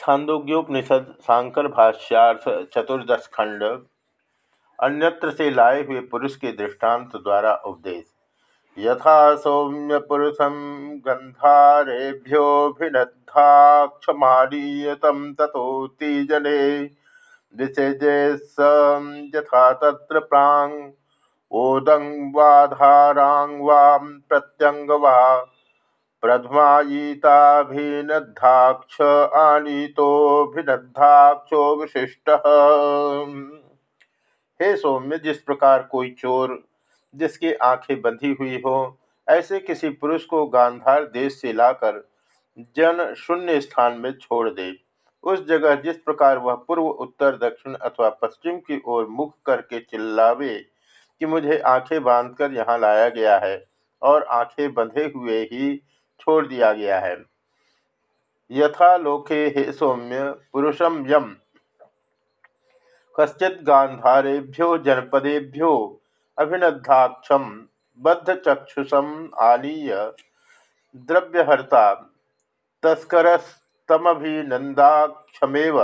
छांदोग्योपनिषद, सांकर भाष्यार्थ, चतुर्दश खंड, अन्यत्र से लाए हुए पुरुष के दृष्टांत द्वारा उपदेश। यथा सौम्य पुरुषम गंधारेभ्योभिनद्धाक्षमालीयतम तथो तीजने विसेजे यथा तत्र प्रांग ओदंग वाधारांग वाम प्रत्यंग वा प्रथमायीताभिनद्धाक्ष आनीतोभिनद्धाक्षो विशिष्ट। हे सौम्य, जिस प्रकार कोई चोर जिसकी आँखें बंधी हुई हो, ऐसे किसी पुरुष को गांधार देश से लाकर जन शून्य स्थान में छोड़ दे। उस जगह जिस प्रकार वह पूर्व, उत्तर, दक्षिण अथवा पश्चिम की ओर मुख करके चिल्लावे कि मुझे आँखें बांधकर यहाँ लाया गया है और आँखें बंधे हुए ही छोड़ दिया गया है। यथा लोके हे सौम्य पुरुषम यम। कश्चित गांधारेभ्यो जनपदेभ्यो अभिनद्धाक्षम बद्धचक्षुषम आलीय द्रव्यहर्ता तस्करस्तमभिनंदाक्षमेव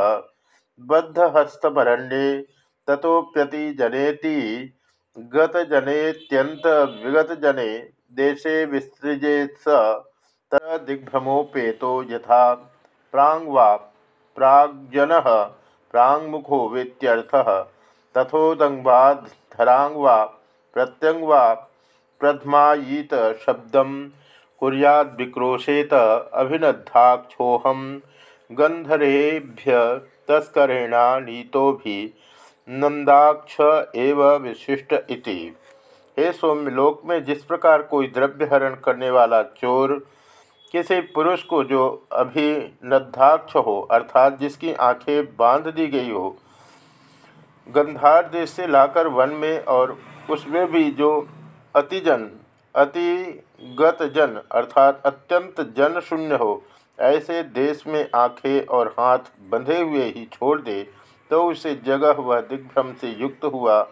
बद्धहस्तमरण्ये ततोप्यति जनेति गतजनेत्यंत विगतजने देशे विसृजेत् स दिग्भ्रमोपेतो यथा प्रांग वा प्राग्जन प्रांगमुखो वेत्यर्थः। तथोदंगवाधरांग वा प्रत्यंग वा प्रथमायीत शब्दम कुरियाद्विक्रोशेत अभिनद्धाक्षोहम गंधरेभ्य तस्करेणानीतो भी नंदाक्ष एव विशिष्ट इति। हे सौम्यलोक में जिस प्रकार कोई द्रव्य हरण करने वाला चोर किसी पुरुष को जो अभी अभिनद्धाक्ष हो, अर्थात जिसकी आँखें बाँध दी गई हो गंधार देश से लाकर वन में और उसमें भी जो अतिजन अति गत जन, अर्थात अत्यंत जन शून्य हो, ऐसे देश में आँखें और हाथ बंधे हुए ही छोड़ दे तो उसे जगह वह दिग्भ्रम से युक्त हुआ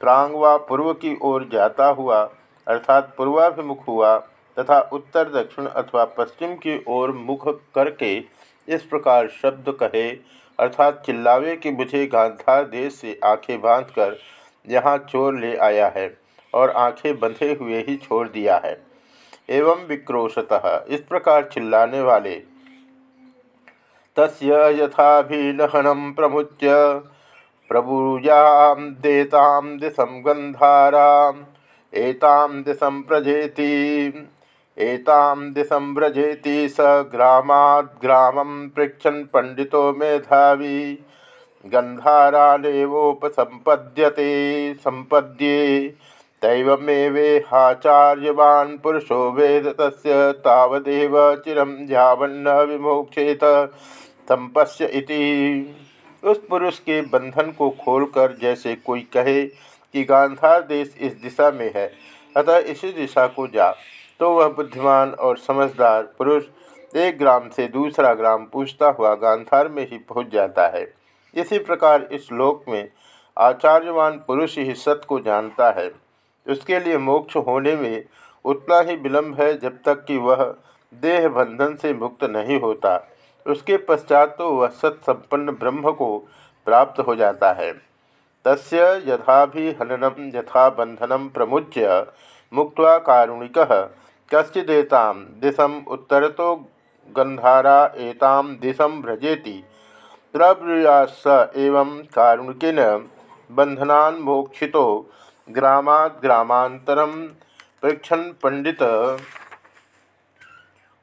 प्रांग व पूर्व की ओर जाता हुआ, अर्थात पूर्वाभिमुख हुआ तथा उत्तर, दक्षिण अथवा पश्चिम की ओर मुख करके इस प्रकार शब्द कहे, अर्थात चिल्लावे कि मुझे गांधार देश से आँखें बांधकर यहाँ चोर ले आया है और आँखें बंधे हुए ही छोड़ दिया है। एवं विक्रोशतः इस प्रकार चिल्लाने वाले, तस्य यथाभिलहनम प्रमुच्य प्रभुजाम देताम दिशम गंधाराम एताम दिशम प्रजेति। एताम दिशं व्रजेति स ग्रामाद्ग्रामं पृच्छन् पंडितो मेधावी। गन्धारालेवोपसम्पद्यते सम्पद्ये। दैवमेवेहाचार्यवान् पुरुषो वेद तस्य तावदेव चिरं यावन्न विमोक्षेत संपश्य इति। उस पुरुष के बंधन को खोलकर जैसे कोई कहे कि गांधार देश इस दिशा में है, अतः इसी दिशा को जा। तो वह बुद्धिमान और समझदार पुरुष एक ग्राम से दूसरा ग्राम पूछता हुआ गांधार में ही पहुँच जाता है। इसी प्रकार इस लोक में आचार्यवान पुरुष ही सत्य को जानता है। उसके लिए मोक्ष होने में उतना ही विलंब है जब तक कि वह देह बंधन से मुक्त नहीं होता। उसके पश्चात तो वह सत्संपन्न ब्रह्म को प्राप्त हो जाता है। तस् यथा भी हननम यथा बंधनम प्रमुच्य मुक्त कारुणिक कश्चिदेतां दिशम उत्तरतो गंधारा एतां दिशम भ्रजेति प्रब्रूयास एवं कारुणिकेन बंधनान् मोक्षितो ग्रामात् पृछन् पंडित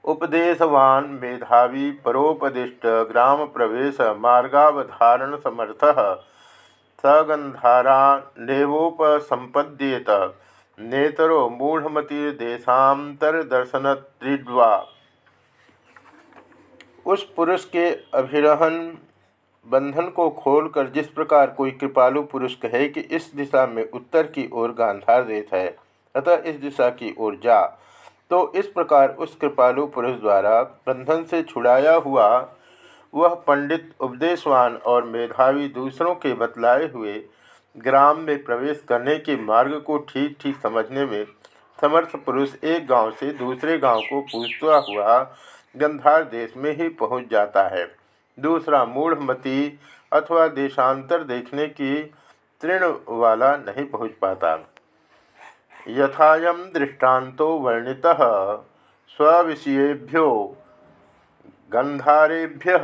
उपदेशवान मेधावी परोपदिष्ट ग्राम प्रवेश मार्गावधारण समर्थ। सगंधारा नेवोपसंपद्येत नेतरो दर्शन त्रिड्वा उस पुरुष के अभिरहन बंधन को खोलकर जिस प्रकार कोई कृपालु पुरुष कहे कि इस दिशा में उत्तर की ओर गांधार देश है, अतः इस दिशा की ओर जा। तो इस प्रकार उस कृपालु पुरुष द्वारा बंधन से छुड़ाया हुआ वह पंडित, उपदेशवान और मेधावी दूसरों के बतलाए हुए ग्राम में प्रवेश करने के मार्ग को ठीक ठीक समझने में समर्थ पुरुष एक गाँव से दूसरे गाँव को पूछता हुआ गंधार देश में ही पहुँच जाता है। दूसरा, मूढ़मती अथवा देशांतर देखने की तृण वाला नहीं पहुँच पाता। यथायम दृष्टान्तो वर्णित स्विषयेभ्यो गंधारेभ्य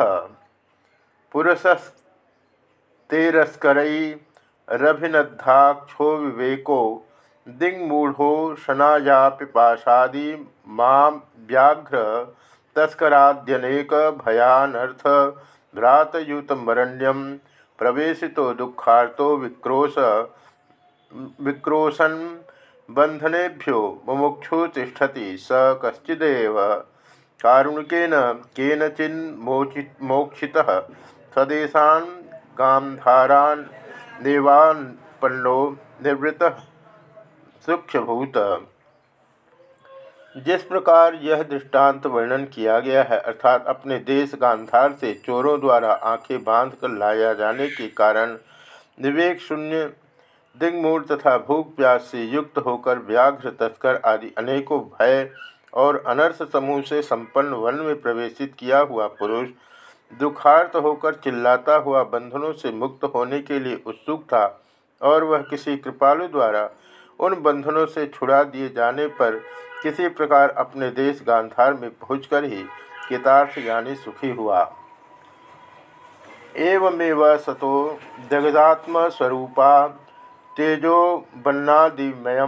पुरुषस्तेरस्करभिनद्धाक्षो विवेको दिङ्मूढ़ो शनाया पिपाशादि माँ व्याघ्र तस्कराद्यनेक भयानर्थ भ्रातयुतमरण्यम प्रवेशितो दुखार्तो विक्रोश, विक्रोशन बंधनेभ्यो मुमुक्षु तिष्ठति स कश्चिदेव। कारुणिकेन केनचिन्मोचि, मोक्षितः। सदेशान् गांधारान् देवान्पन्नो निवृत्तः सूक्ष्मभूत। जिस प्रकार यह दृष्टांत वर्णन किया गया है, अर्थात अपने देश गांधार से चोरों द्वारा आँखें बाँध कर लाया जाने के कारण विवेक शून्य दिग्मूल तथा भूख प्यास से युक्त होकर व्याघ्र, तस्कर आदि अनेकों भय और अनर्थ समूह से संपन्न वन में प्रवेशित किया हुआ पुरुष दुखार्थ होकर चिल्लाता हुआ बंधनों से मुक्त होने के लिए उत्सुक था और वह किसी कृपालु द्वारा उन बंधनों से छुड़ा दिए जाने पर किसी प्रकार अपने देश गांधार में पहुंचकर ही कितार्थ यानी सुखी हुआ। एवमेव सतो जगदात्म स्वरूपा तेजो बन्नादिमय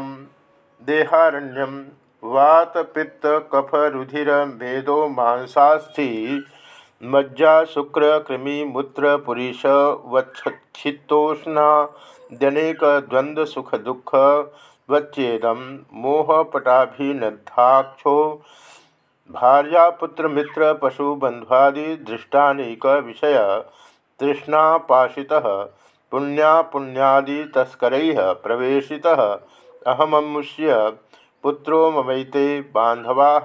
देहारण्यम वात पित्त कफ रुधिर मेदो मांसास्थि मज्जा शुक्र कृमि मूत्र पुरीश वक्षितोष्णा जनेक द्वंद्व सुख दुख वच्चेदम मोहपटाभिनद्धाक्षो भार्यापुत्र मित्र पशु बंध्वादि दृष्टानीक विषय तृष्णापाशितः पुण्या पुण्यादि तस्कर प्रवेशितः। अहममुष्य पुत्रो ममैते बांधवा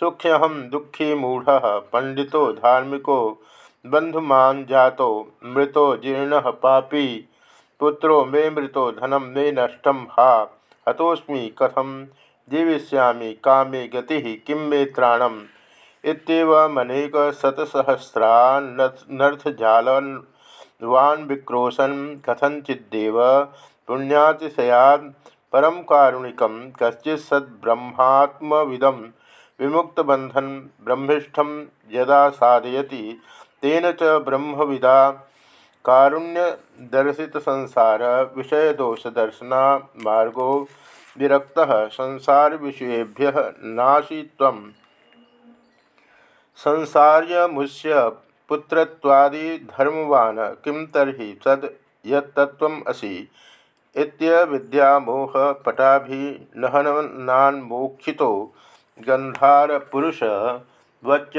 सुख्यहम दुखी मूढ़ पंडितो धार्मिको बंधुमान जातो, मृतो जीर्ण पापी, पुत्रो मे मृतो धनम मे नष्टम हा हतोस्मी कथम जीविष्यामि कामे गति, किं मे त्राणम? इतमनेक शतसहस्रानर्थजालवान् विक्रोशन कथंचिदेव पुण्यातिशयाद परम कारुणिक, कश्चित् सद्ब्रह्मात्मविदम विमुक्तबंधन ब्रह्मिष्ठम यदा साधयति, तेन च ब्रह्मविदा कारुण्य दर्शित संसार विषय दोष दर्शना मार्गो विरक्त संसार विषयेभ्य नाशी संसार्य मुष्य पुत्रत्वादि धर्मवान किम तरी सद यत्तत्वमसि इत्यविद्यामोह पटाभिनहनान्मोक्षितो गंधार पुरुष वच्च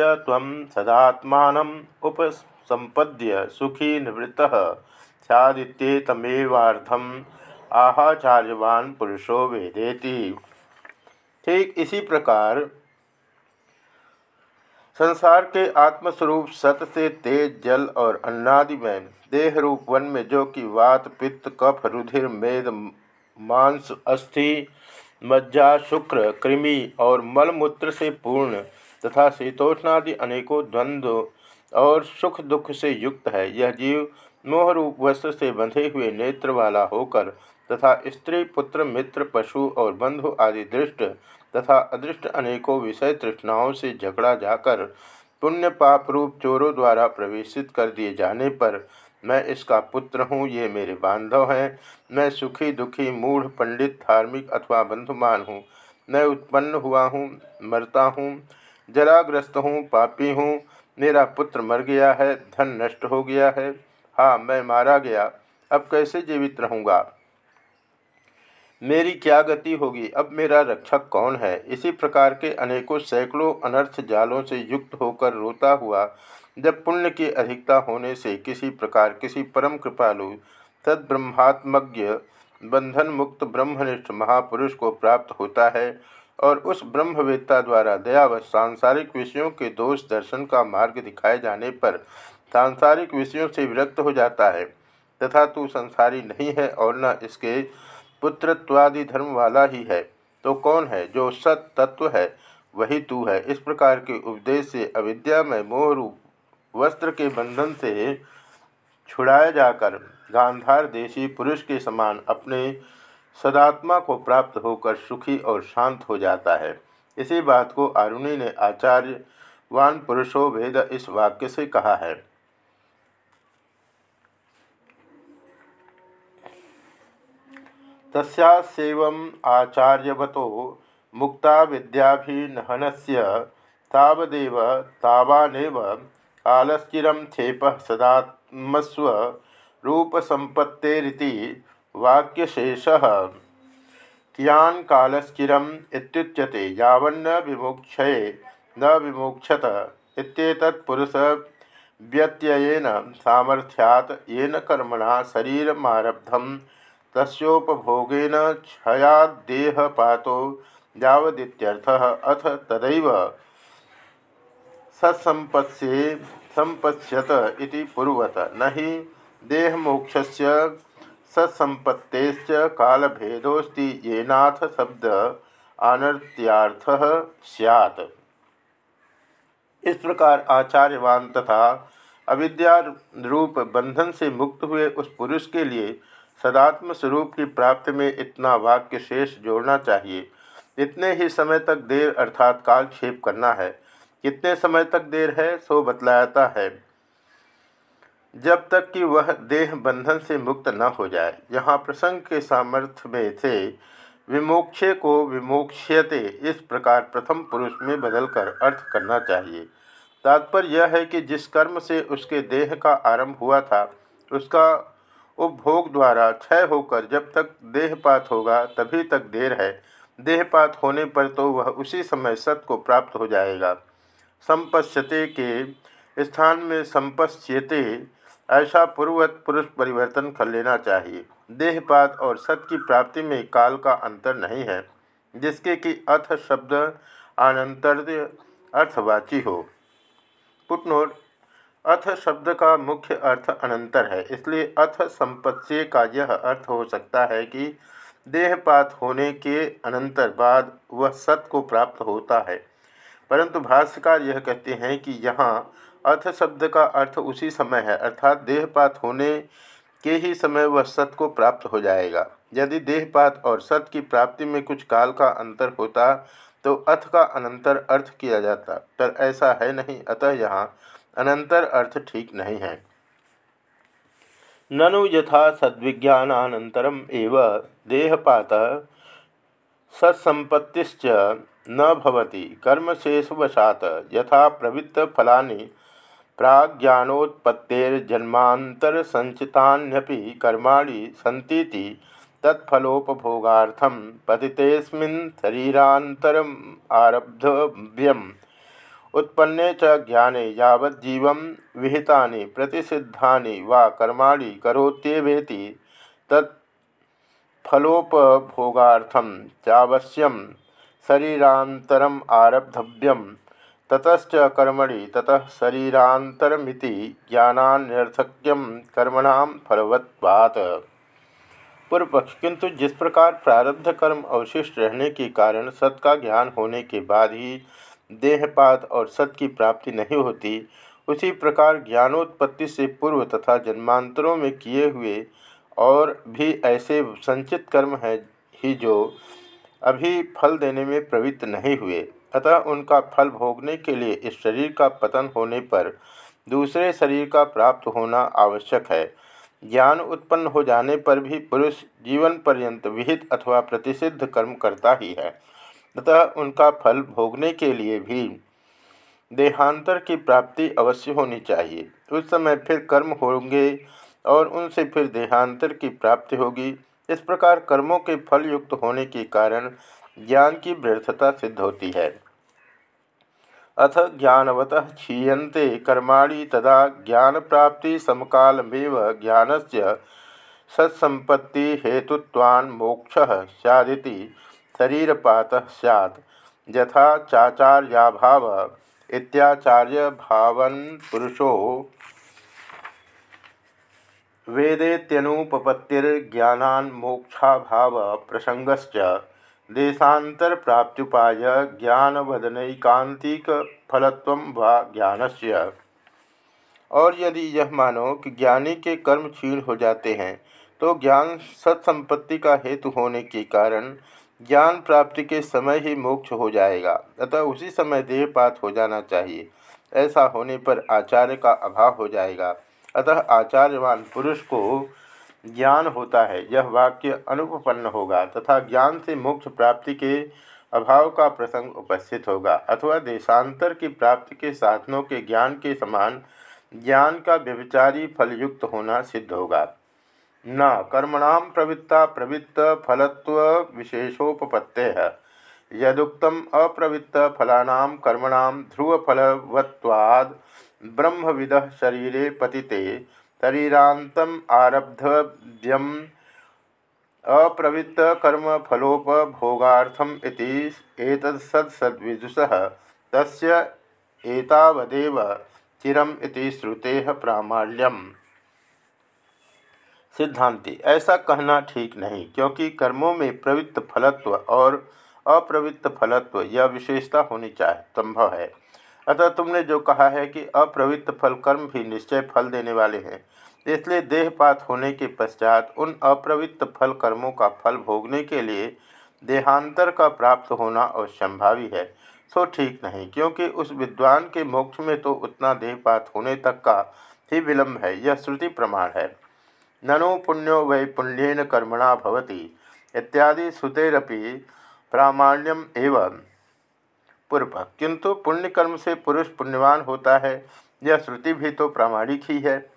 सदात्मानम उपस संपद्य सुखी निवृत्त। सैदित्येतमेवार्थम आहाचार्यवान पुरुषो वेदेति। ठीक इसी प्रकार संसार के आत्मस्वरूप सत से तेज जल और अन्नादि में देह रूप वन में जो कि वात, पित्त, कफ, रुधिर, मेद, मांस, अस्थि मज्जा, शुक्र, कृमि और मलमूत्र से पूर्ण तथा शीतोष्णादि अनेकों द्वंद्व और सुख दुख से युक्त है। यह जीव मोहरूप वस्त्र से बंधे हुए नेत्र वाला होकर तथा स्त्री, पुत्र, मित्र, पशु और बंधु आदि दृष्ट तथा अदृष्ट अनेकों विषय तृष्णाओं से झगड़ा जाकर पुण्य पाप रूप चोरों द्वारा प्रवेशित कर दिए जाने पर मैं इसका पुत्र हूँ, ये मेरे बांधव हैं। मैं सुखी दुखी मूढ़ पंडित धार्मिक अथवा बंधुमान हूँ। मैं उत्पन्न हुआ हूँ, मरता हूँ, जराग्रस्त हूँ, पापी हूँ। मेरा पुत्र मर गया है, धन नष्ट हो गया है। हाँ मैं मारा गया। अब कैसे जीवित रहूँगा? मेरी क्या गति होगी? अब मेरा रक्षक कौन है? इसी प्रकार के अनेकों सैकड़ों अनर्थ जालों से युक्त होकर रोता हुआ, जब पुण्य की अधिकता होने से किसी प्रकार किसी परम कृपालु सद्ब्रह्मात्मज्ञ बंधन मुक्त ब्रह्मनिष्ठ महापुरुष को प्राप्त होता है और उस ब्रह्मवेत्ता द्वारा दया व सांसारिक विषयों के दोष दर्शन का मार्ग दिखाए जाने पर सांसारिक विषयों से विरक्त हो जाता है। तथा तू संसारी नहीं है और न इसके पुत्रत्वादि धर्म वाला ही है। तो कौन है जो सत तत्व है? वही तू है। इस प्रकार के उपदेश से अविद्या में मोह रूप वस्त्र के बंधन से छुड़ाया जाकर गांधार देशी पुरुष के समान अपने सदात्मा को प्राप्त होकर सुखी और शांत हो जाता है। इसी बात को आरुणि ने आचार्य वान पुरुषो वेद इस वाक्य से कहा है। तस्व आचार्यवतो मुक्ता विद्याभिनहन से तावदेव तावानेव आलस्चिरम क्षेप सदात्मस्व रूपसंपत्तेरिति वाक्यशेष। कियान कालश्चिरम इत्युच्यते यावन्न विमुक्षये, न विमुक्षत इत्येतत् पुरुष व्यत्ययेन सामर्थ्यात् येन कर्मणा शरीरमारब्धं तस्योपभोगेन क्षयादेहपातो यावदित्यर्थः अथ तदैव सत्संपत्स्ये संपश्यत इति पूर्वत न हि देहमोक्षस्य सत्संपत्तेश्च कालभेदोस्ति येनाथ शब्द आनर्त्यार्थ सियात। इस प्रकार आचार्यवान तथा अविद्या रूप बंधन से मुक्त हुए उस पुरुष के लिए सदात्म स्वरूप की प्राप्ति में इतना वाक्य शेष जोड़ना चाहिए। इतने ही समय तक देर अर्थात कालक्षेप करना है। कितने समय तक देर है, सो बतलाता है। जब तक कि वह देह बंधन से मुक्त न हो जाए। यहाँ प्रसंग के सामर्थ्य में थे। विमोक्षे को विमोक्ष्यते इस प्रकार प्रथम पुरुष में बदलकर अर्थ करना चाहिए। तात्पर्य यह है कि जिस कर्म से उसके देह का आरंभ हुआ था, उसका उपभोग द्वारा क्षय होकर जब तक देहपात होगा, तभी तक देर है। देहपात होने पर तो वह उसी समय सत को प्राप्त हो जाएगा। संपश्यते के स्थान में संपश्यते, ऐसा पूर्वत पुरुष परिवर्तन कर लेना चाहिए। देहपात और सत की प्राप्ति में काल का अंतर नहीं है, जिसके कि अथ शब्द अनंतर अर्थवाची हो। पुटनोट अथ शब्द का मुख्य अर्थ अनंतर है। इसलिए अथ संपत्ति का यह अर्थ हो सकता है कि देहपात होने के अनंतर बाद वह सत को प्राप्त होता है। परंतु भाष्यकार यह कहते हैं कि यहाँ अर्थ शब्द का अर्थ उसी समय है, अर्थात देहपात होने के ही समय वह सत को प्राप्त हो जाएगा। यदि देहपात और सत की प्राप्ति में कुछ काल का अंतर होता तो अथ का अनंतर अर्थ किया जाता। पर ऐसा है नहीं, अतः यहाँ अनंतर अर्थ ठीक नहीं है। ननु यथा सद्विज्ञानानंतरम एव देहपात सत्संपत्तिश्च न भवति। कर्मशेषवशात यथा प्रवृत्त फलानि प्राज्ञानोत्पत्तिर्जन्मान्तरसञ्चितान्यपि कर्माणि सन्तीति तत्फलोपभोगार्थं पतितेऽस्मिन् शरीरान्तरम् आरब्धव्यम्। उत्पन्ने च ज्ञाने यावज्जीवं विहितानि प्रतिषिद्धानि वा कर्माणि करोत्येवेति तत्फलोपभोगार्थं चावश्यं शरीरान्तरम् आरब्धव्यम् ततच कर्मणि ततः शरीरांतरमिति ज्ञानान्यर्थक्यम कर्मणाम फलवत्वात्। पूर्व पक्ष किंतु जिस प्रकार प्रारब्ध कर्म अवशिष्ट रहने के कारण सत का ज्ञान होने के बाद ही देहपात और सत की प्राप्ति नहीं होती, उसी प्रकार ज्ञानोत्पत्ति से पूर्व तथा जन्मांतरों में किए हुए और भी ऐसे संचित कर्म हैं ही जो अभी फल देने में प्रवृत्त नहीं हुए। अतः उनका फल भोगने के लिए इस शरीर का पतन होने पर दूसरे शरीर का प्राप्त होना आवश्यक है। ज्ञान उत्पन्न हो जाने पर भी पुरुष जीवन पर्यंत विहित अथवा प्रतिषिद्ध कर्म करता ही है। अतः उनका फल भोगने के लिए भी देहांतर की प्राप्ति अवश्य होनी चाहिए। उस समय फिर कर्म होंगे और उनसे फिर देहांतर की प्राप्ति होगी। इस प्रकार कर्मों के फल युक्त होने के कारण ज्ञान की व्यर्थता सिद्ध होती है। अथ ज्ञानवत क्षीयते कर्माणि तदा ज्ञान प्राप्ति समकालमेव ज्ञान से सत्संपत्ति हेतुत्वान् मोक्ष सैदिति शरीरपात सैत् यथा चाचार्याभाव इत्याचार्य भावन पुरुषो वेदेत्यनुपपत्तिर्ज्ञानान् मोक्षाभाव प्रसंगश्च देशांतर प्राप्त्युपाय ज्ञानवदनैकांतिक फलत्व वा से और यदि यह मानो कि ज्ञानी के कर्म क्षीण हो जाते हैं तो ज्ञान सत्संपत्ति का हेतु होने के कारण ज्ञान प्राप्ति के समय ही मोक्ष हो जाएगा। अतः उसी समय देहपात हो जाना चाहिए। ऐसा होने पर आचार्य का अभाव हो जाएगा। अतः आचार्यवान पुरुष को ज्ञान होता है। यह वाक्य अनुपन्न होगा तथा ज्ञान से मोक्ष प्राप्ति के अभाव का प्रसंग उपस्थित होगा। अथवा देशांतर की प्राप्ति के साधनों के ज्ञान के समान ज्ञान का व्यविचारी फलयुक्त होना सिद्ध होगा। न कर्मणाम प्रवृत्ता प्रवृत्त फलत्व विशेषोपत्ते है यदुक्तम अप्रवृत्त फलानाम कर्मणाम ध्रुवफलवत्वाद ब्रह्मविद शरीरे पतिते शरीरातम आरब्धव्यम अप्रवृत्त कर्म फलोपभोगार्थम सत्सद्विदुषः तस्य एतावदेव चिरम इति श्रुते प्रामाण्यम। सिद्धांति, ऐसा कहना ठीक नहीं, क्योंकि कर्मों में प्रवृत्त फलत्व और अप्रवृत्त फलत्व यह विशेषता होनी चाहिए संभव है। अतः तुमने जो कहा है कि अप्रवृत्त फल कर्म भी निश्चय फल देने वाले हैं, इसलिए देहपात होने के पश्चात उन अप्रवृत्त फल कर्मों का फल भोगने के लिए देहांतर का प्राप्त होना अवश्यंभावी है। सो ठीक नहीं, क्योंकि उस विद्वान के मोक्ष में तो उतना देहपात होने तक का ही विलम्ब है, यह श्रुति प्रमाण है। ननु पुण्यो वै पुण्यन कर्मणा भवति इत्यादि श्रुतेरपि प्रामाण्यम एवं। पूर्व, किंतु पुण्य कर्म से पुरुष पुण्यवान होता है, यह श्रुति भी तो प्रामाणिक ही है।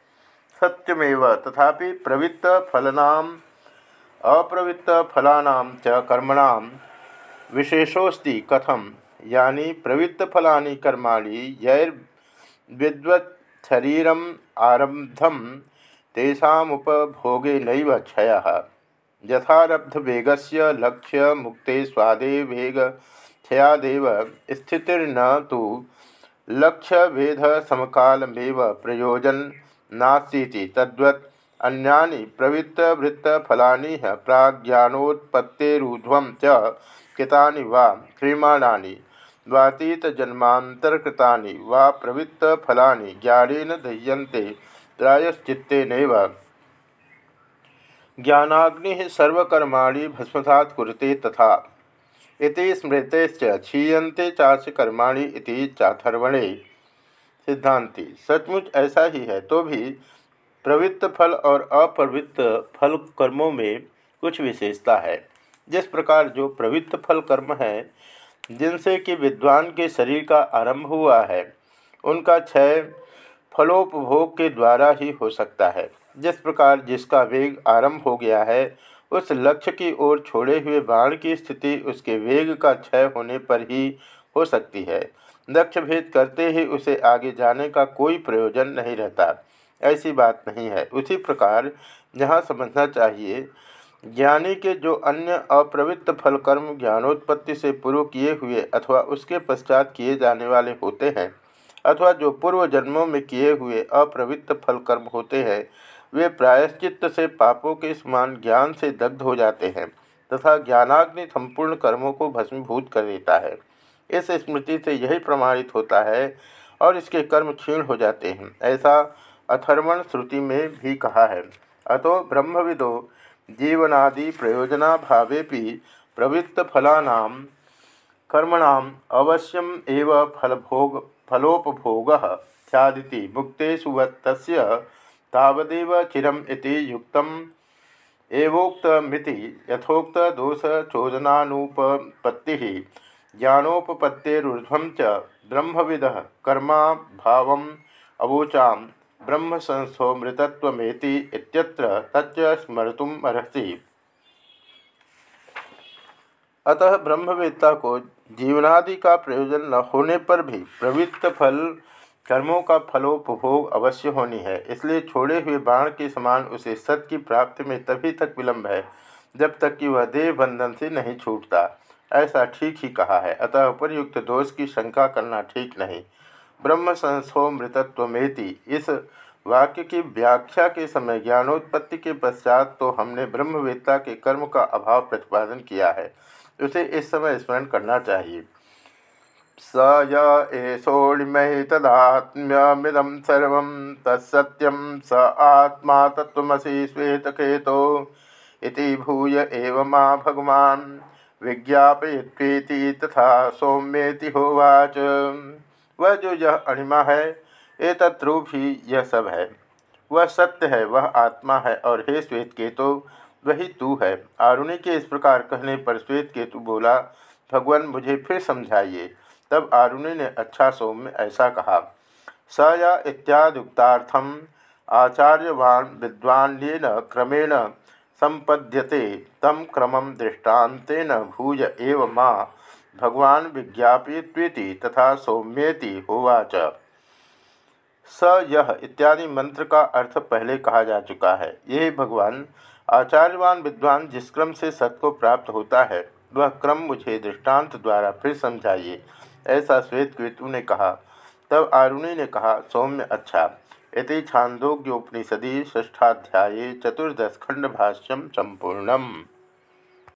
सत्यमेव, तथापि प्रवृत्त फलनाम, अप्रवृत्त फलानाम च कर्मणाम विशेषोस्ति कथम, यानी प्रवृत्त फलानि कर्माणि यैर्विद्वत् शरीरम आरब्धम तेषामुपभोगे नैव क्षयः। यथारब्ध वेगस्य लक्ष्य मुक्ते स्वादे वेग, क्षयादेव स्थितिर्न तो लक्ष्य वेद समकालमेव प्रयोजन नास्ती तद्वत् अन्यानि प्रवृत्तवृत्तफलानि प्राज्ञानोत्पत्तिरूर्ध्वं च कृतानि वा क्रियमाणानि वातीतजन्मान्तरकृतानि वा प्रवृत्तफलानि ज्ञानेन दह्यन्ते प्रायश्चित्तेनैव ज्ञानाग्नि सर्वकर्माणि भस्मसात् कुरुते तथा। इति स्मृतेश्च क्षीयते चाश कर्माणि इति चाथर्वणे। सिद्धांति सचमुच ऐसा ही है तो भी प्रवृत्त फल और अप्रवृत्त फल कर्मों में कुछ विशेषता है। जिस प्रकार जो प्रवृत्त फल कर्म है, जिनसे कि विद्वान के शरीर का आरंभ हुआ है, उनका क्षय फलोपभोग के द्वारा ही हो सकता है। जिस प्रकार जिसका वेग आरंभ हो गया है, उस लक्ष्य की ओर छोड़े हुए बाण की स्थिति उसके वेग का क्षय होने पर ही हो सकती है। लक्ष्य भेद करते ही उसे आगे जाने का कोई प्रयोजन नहीं रहता। ऐसी बात नहीं है। उसी प्रकार यहाँ समझना चाहिए, ज्ञानी के जो अन्य अप्रवृत्त फल कर्म ज्ञानोत्पत्ति से पूर्व किए हुए अथवा उसके पश्चात किए जाने वाले होते हैं अथवा जो पूर्व जन्मों में किए हुए अप्रवृत्त फल कर्म होते हैं, वे प्रायश्चित्त से पापों के समान ज्ञान से दग्ध हो जाते हैं तथा ज्ञानाग्नि संपूर्ण कर्मों को भस्मीभूत कर देता है। इस स्मृति से यही प्रमाणित होता है और इसके कर्म क्षीण हो जाते हैं, ऐसा अथर्वण श्रुति में भी कहा है। अतो ब्रह्मविदो जीवनादि प्रयोजना भावे प्रवृत्त फलानाम कर्मणाम अवश्यम एव फलभोग फलोपभोग सैदिति मुक्तेषु वत्तस्य तावदेव चिरम इति युक्तम। एवोक्तमिति यथोक्त दोष चोदनानुपत्ति च ब्रह्मविद कर्मा भाव अवोचा ब्रह्म संस्थो मृतत्वेति तच्च स्मर्तुम अर्हति अतः ब्रह्मवेत्ता को जीवनादि का प्रयोजन न होने पर भी प्रवृत्त फल, कर्मों का फलोपभोग अवश्य होनी है। इसलिए छोड़े हुए बाण के समान उसे सत्य की प्राप्ति में तभी तक विलंब है, जब तक कि वह देह बंधन से नहीं छूटता। ऐसा ठीक ही कहा है, अतः उपरयुक्त दोष की शंका करना ठीक नहीं। ब्रह्म संस्थो मृतत्वमेति इस वाक्य की व्याख्या के समय ज्ञानोत्पत्ति के पश्चात तो हमने ब्रह्मवेत्ता के कर्म का अभाव प्रतिपादन किया है। उसे इस समय स्मरण करना चाहिए। स य एषोणिमहि तदात्म्यमिदं सर्वं तत्सत्यं स आत्मा तत्त्वमसि श्वेतकेतो इति भूय एव भगवान् विज्ञापयत्वेति तथा सौम्येति होवाच। वह जो यह अणिमा है एतत्रूप ही यह सब है। वह सत्य है, वह आत्मा है और हे श्वेत केतु वही तू है। आरुणि के इस प्रकार कहने पर श्वेत केतु बोला, भगवान, मुझे फिर समझाइए। तब आरुणि ने अच्छा सौम्य ऐसा कहा, स या इत्यादुक्तार्थम आचार्यवान विद्वान्यन क्रमेण संपद्यते तम क्रम दृष्टान्तेन भूय एव माँ। भगवान विज्ञापित्वीति तथा सौम्येति होवाच। स यह इत्यादि मंत्र का अर्थ पहले कहा जा चुका है। यही भगवान आचार्यवान विद्वान जिस क्रम से सत को प्राप्त होता है, वह क्रम मुझे दृष्टांत द्वारा फिर समझाइए, ऐसा श्वेत केतु ने कहा। तब आरुणि ने कहा, सौम्य अच्छा। इति छांदोग्योपनिषदि ष्ठाध्याय चतुर्दश खंड भाष्यम संपूर्णम।